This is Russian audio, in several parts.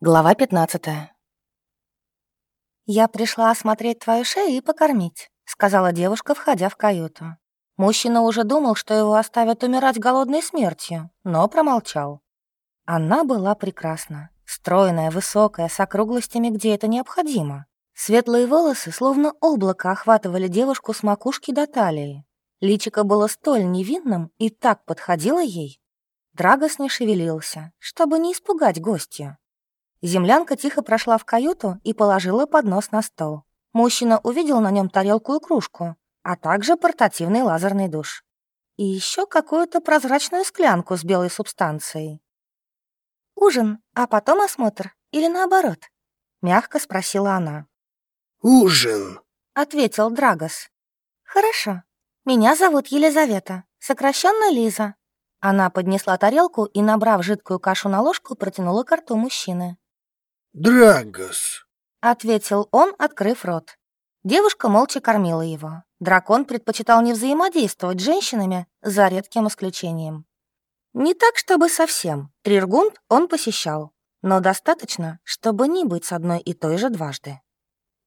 Глава 15 «Я пришла осмотреть твою шею и покормить», — сказала девушка, входя в каюту. Мужчина уже думал, что его оставят умирать голодной смертью, но промолчал. Она была прекрасна. Стройная, высокая, с округлостями, где это необходимо. Светлые волосы, словно облако, охватывали девушку с макушки до талии. Личико было столь невинным и так подходило ей. Драгос не шевелился, чтобы не испугать гостью. Землянка тихо прошла в каюту и положила поднос на стол. Мужчина увидел на нем тарелку и кружку, а также портативный лазерный душ. И еще какую-то прозрачную склянку с белой субстанцией. «Ужин, а потом осмотр? Или наоборот?» — мягко спросила она. «Ужин», — ответил Драгос. «Хорошо. Меня зовут Елизавета, сокращенно Лиза». Она поднесла тарелку и, набрав жидкую кашу на ложку, протянула к рту мужчины. «Драгос», — ответил он, открыв рот. Девушка молча кормила его. Дракон предпочитал не взаимодействовать с женщинами, за редким исключением. Не так, чтобы совсем. Триргунд он посещал, но достаточно, чтобы не быть с одной и той же дважды.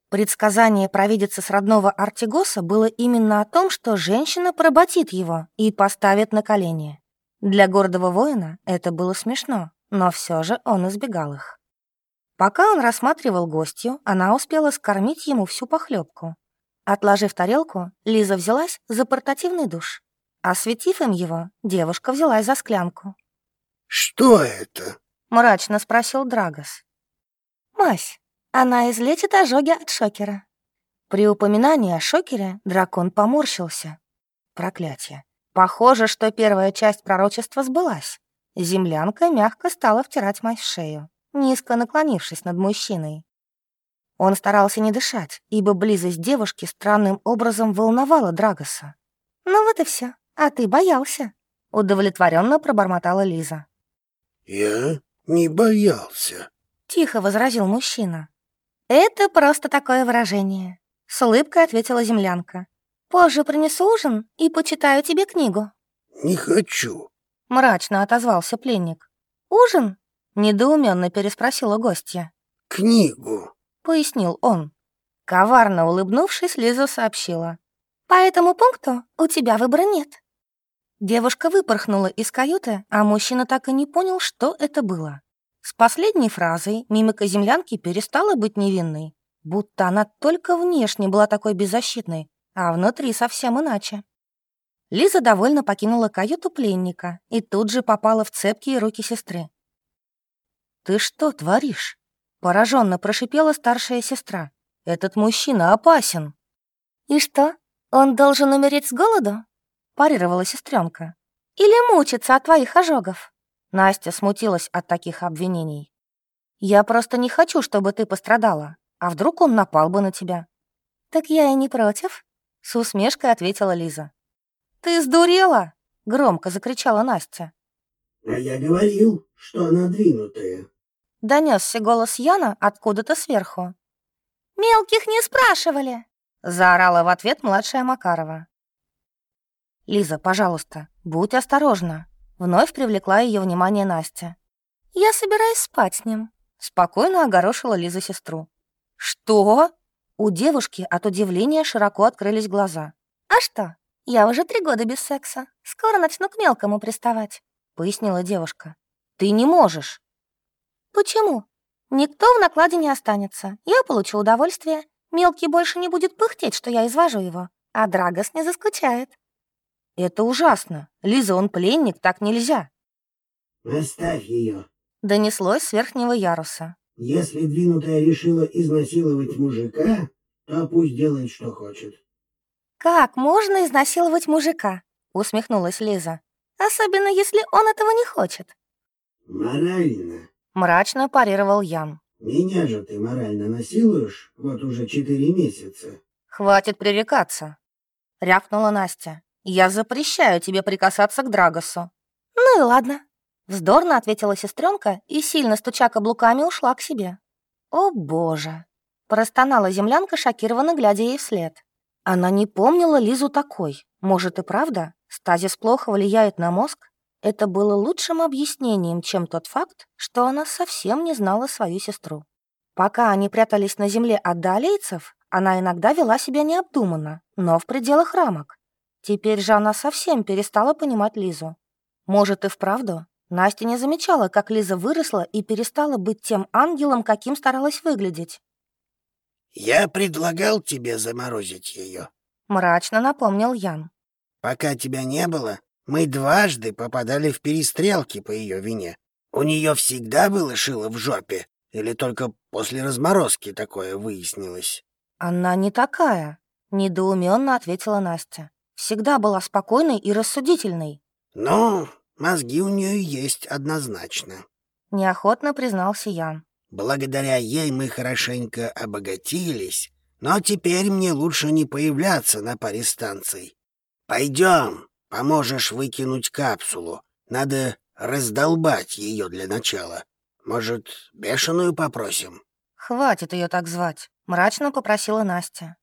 Предсказание провидицы с родного Артигоса было именно о том, что женщина поработит его и поставит на колени. Для гордого воина это было смешно, но все же он избегал их. Пока он рассматривал гостью, она успела скормить ему всю похлебку. Отложив тарелку, Лиза взялась за портативный душ. Осветив им его, девушка взялась за склянку. «Что это?» — мрачно спросил Драгос. «Мась, она излечит ожоги от шокера». При упоминании о шокере дракон поморщился. Проклятие. Похоже, что первая часть пророчества сбылась. Землянка мягко стала втирать мать в шею низко наклонившись над мужчиной. Он старался не дышать, ибо близость девушки странным образом волновала Драгоса. «Ну вот и все. А ты боялся», — удовлетворенно пробормотала Лиза. «Я не боялся», — тихо возразил мужчина. «Это просто такое выражение», — с улыбкой ответила землянка. «Позже принесу ужин и почитаю тебе книгу». «Не хочу», — мрачно отозвался пленник. «Ужин? Недоуменно переспросила гостья. «Книгу», — пояснил он. Коварно улыбнувшись, Лиза сообщила. «По этому пункту у тебя выбора нет». Девушка выпорхнула из каюты, а мужчина так и не понял, что это было. С последней фразой мимика землянки перестала быть невинной, будто она только внешне была такой беззащитной, а внутри совсем иначе. Лиза довольно покинула каюту пленника и тут же попала в цепкие руки сестры. «Ты что творишь?» — пораженно прошипела старшая сестра. «Этот мужчина опасен». «И что, он должен умереть с голоду?» — парировала сестренка. «Или мучиться от твоих ожогов?» Настя смутилась от таких обвинений. «Я просто не хочу, чтобы ты пострадала. А вдруг он напал бы на тебя?» «Так я и не против», — с усмешкой ответила Лиза. «Ты сдурела?» — громко закричала Настя. «А я говорил, что она двинутая». Донесся голос Яна откуда-то сверху. «Мелких не спрашивали!» — заорала в ответ младшая Макарова. «Лиза, пожалуйста, будь осторожна!» — вновь привлекла ее внимание Настя. «Я собираюсь спать с ним», — спокойно огорошила Лиза сестру. «Что?» У девушки от удивления широко открылись глаза. «А что? Я уже три года без секса. Скоро начну к мелкому приставать», — пояснила девушка. «Ты не можешь». «Почему? Никто в накладе не останется. Я получу удовольствие. Мелкий больше не будет пыхтеть, что я извожу его, а Драгос не заскучает». «Это ужасно. Лиза, он пленник, так нельзя». «Оставь ее», — донеслось с верхнего яруса. «Если двинутая решила изнасиловать мужика, то пусть делает, что хочет». «Как можно изнасиловать мужика?» — усмехнулась Лиза. «Особенно, если он этого не хочет». «Морально», Мрачно парировал Ян. «Меня же ты морально насилуешь вот уже четыре месяца». «Хватит пререкаться», — рявкнула Настя. «Я запрещаю тебе прикасаться к Драгосу». «Ну и ладно», — вздорно ответила сестренка и, сильно стуча каблуками, ушла к себе. «О, боже!» — простонала землянка, шокированно глядя ей вслед. Она не помнила Лизу такой. Может и правда, стазис плохо влияет на мозг? Это было лучшим объяснением, чем тот факт, что она совсем не знала свою сестру. Пока они прятались на земле от далейцев, она иногда вела себя необдуманно, но в пределах рамок. Теперь же она совсем перестала понимать Лизу. Может, и вправду Настя не замечала, как Лиза выросла и перестала быть тем ангелом, каким старалась выглядеть. «Я предлагал тебе заморозить ее», — мрачно напомнил Ян. «Пока тебя не было, мы дважды попадали в перестрелки по ее вине. У нее всегда было шило в жопе, или только после разморозки такое выяснилось?» «Она не такая», — недоуменно ответила Настя. «Всегда была спокойной и рассудительной». «Ну, мозги у нее есть однозначно», — неохотно признался Ян. «Благодаря ей мы хорошенько обогатились, но теперь мне лучше не появляться на паре станций. Пойдем, Поможешь выкинуть капсулу. Надо раздолбать ее для начала. Может, бешеную попросим?» «Хватит ее так звать», — мрачно попросила Настя.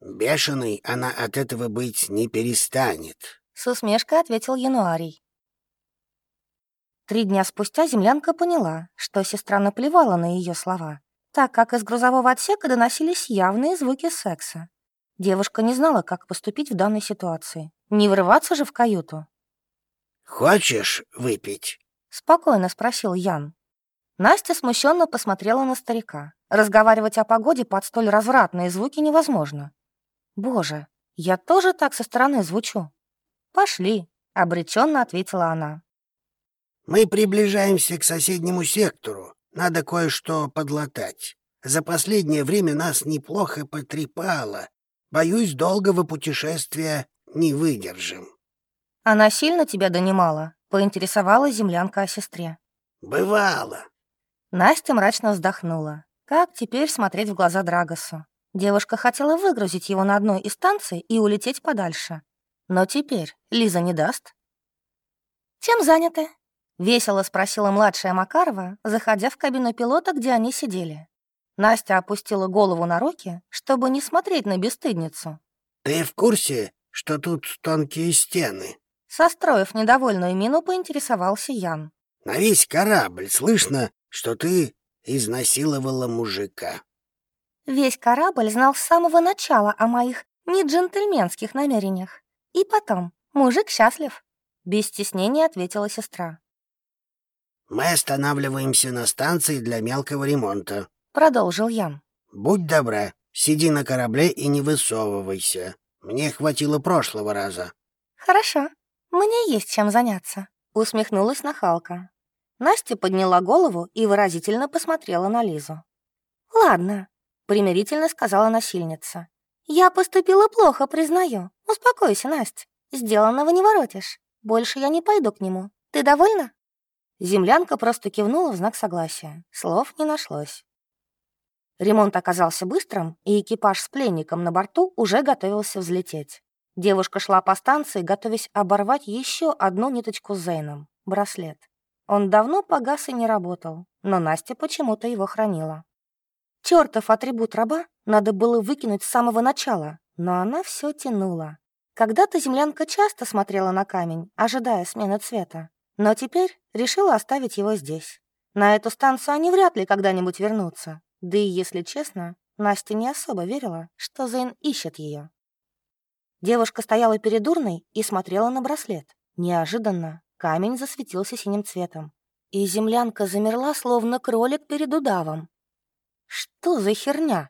«Бешеной она от этого быть не перестанет», — с усмешкой ответил Януарий. Три дня спустя землянка поняла, что сестра наплевала на ее слова, так как из грузового отсека доносились явные звуки секса. Девушка не знала, как поступить в данной ситуации. Не врываться же в каюту. «Хочешь выпить?» — спокойно спросил Ян. Настя смущенно посмотрела на старика. Разговаривать о погоде под столь развратные звуки невозможно. «Боже, я тоже так со стороны звучу». «Пошли», — обреченно ответила она. «Мы приближаемся к соседнему сектору. Надо кое-что подлатать. За последнее время нас неплохо потрепало. Боюсь, долгого путешествия не выдержим. Она сильно тебя донимала? Поинтересовалась землянка о сестре. Бывало. Настя мрачно вздохнула. Как теперь смотреть в глаза Драгосу? Девушка хотела выгрузить его на одной из станций и улететь подальше. Но теперь Лиза не даст. «Чем заняты?» — весело спросила младшая Макарова, заходя в кабину пилота, где они сидели. Настя опустила голову на руки, чтобы не смотреть на бесстыдницу. «Ты в курсе, что тут тонкие стены?» Состроив недовольную мину, поинтересовался Ян. «На весь корабль слышно, что ты изнасиловала мужика». Весь корабль знал с самого начала о моих неджентльменских намерениях. И потом, мужик счастлив. Без стеснения ответила сестра. «Мы останавливаемся на станции для мелкого ремонта», продолжил Ян. «Будь добра, сиди на корабле и не высовывайся. Мне хватило прошлого раза». «Хорошо, мне есть чем заняться», — усмехнулась нахалка. Настя подняла голову и выразительно посмотрела на Лизу. «Ладно», — примирительно сказала насильница. «Я поступила плохо, признаю. Успокойся, Настя. Сделанного не воротишь. Больше я не пойду к нему. Ты довольна?» Землянка просто кивнула в знак согласия. Слов не нашлось. Ремонт оказался быстрым, и экипаж с пленником на борту уже готовился взлететь. Девушка шла по станции, готовясь оборвать еще одну ниточку с Зейном — браслет. Он давно погас и не работал, но Настя почему-то его хранила. Чертов атрибут раба надо было выкинуть с самого начала, но она все тянула. Когда-то землянка часто смотрела на камень, ожидая смены цвета, но теперь решила оставить его здесь. На эту станцию они вряд ли когда-нибудь вернутся, да и, если честно, Настя не особо верила, что Зейн ищет ее. Девушка стояла перед урной и смотрела на браслет. Неожиданно камень засветился синим цветом, и землянка замерла, словно кролик перед удавом. «Что за херня?»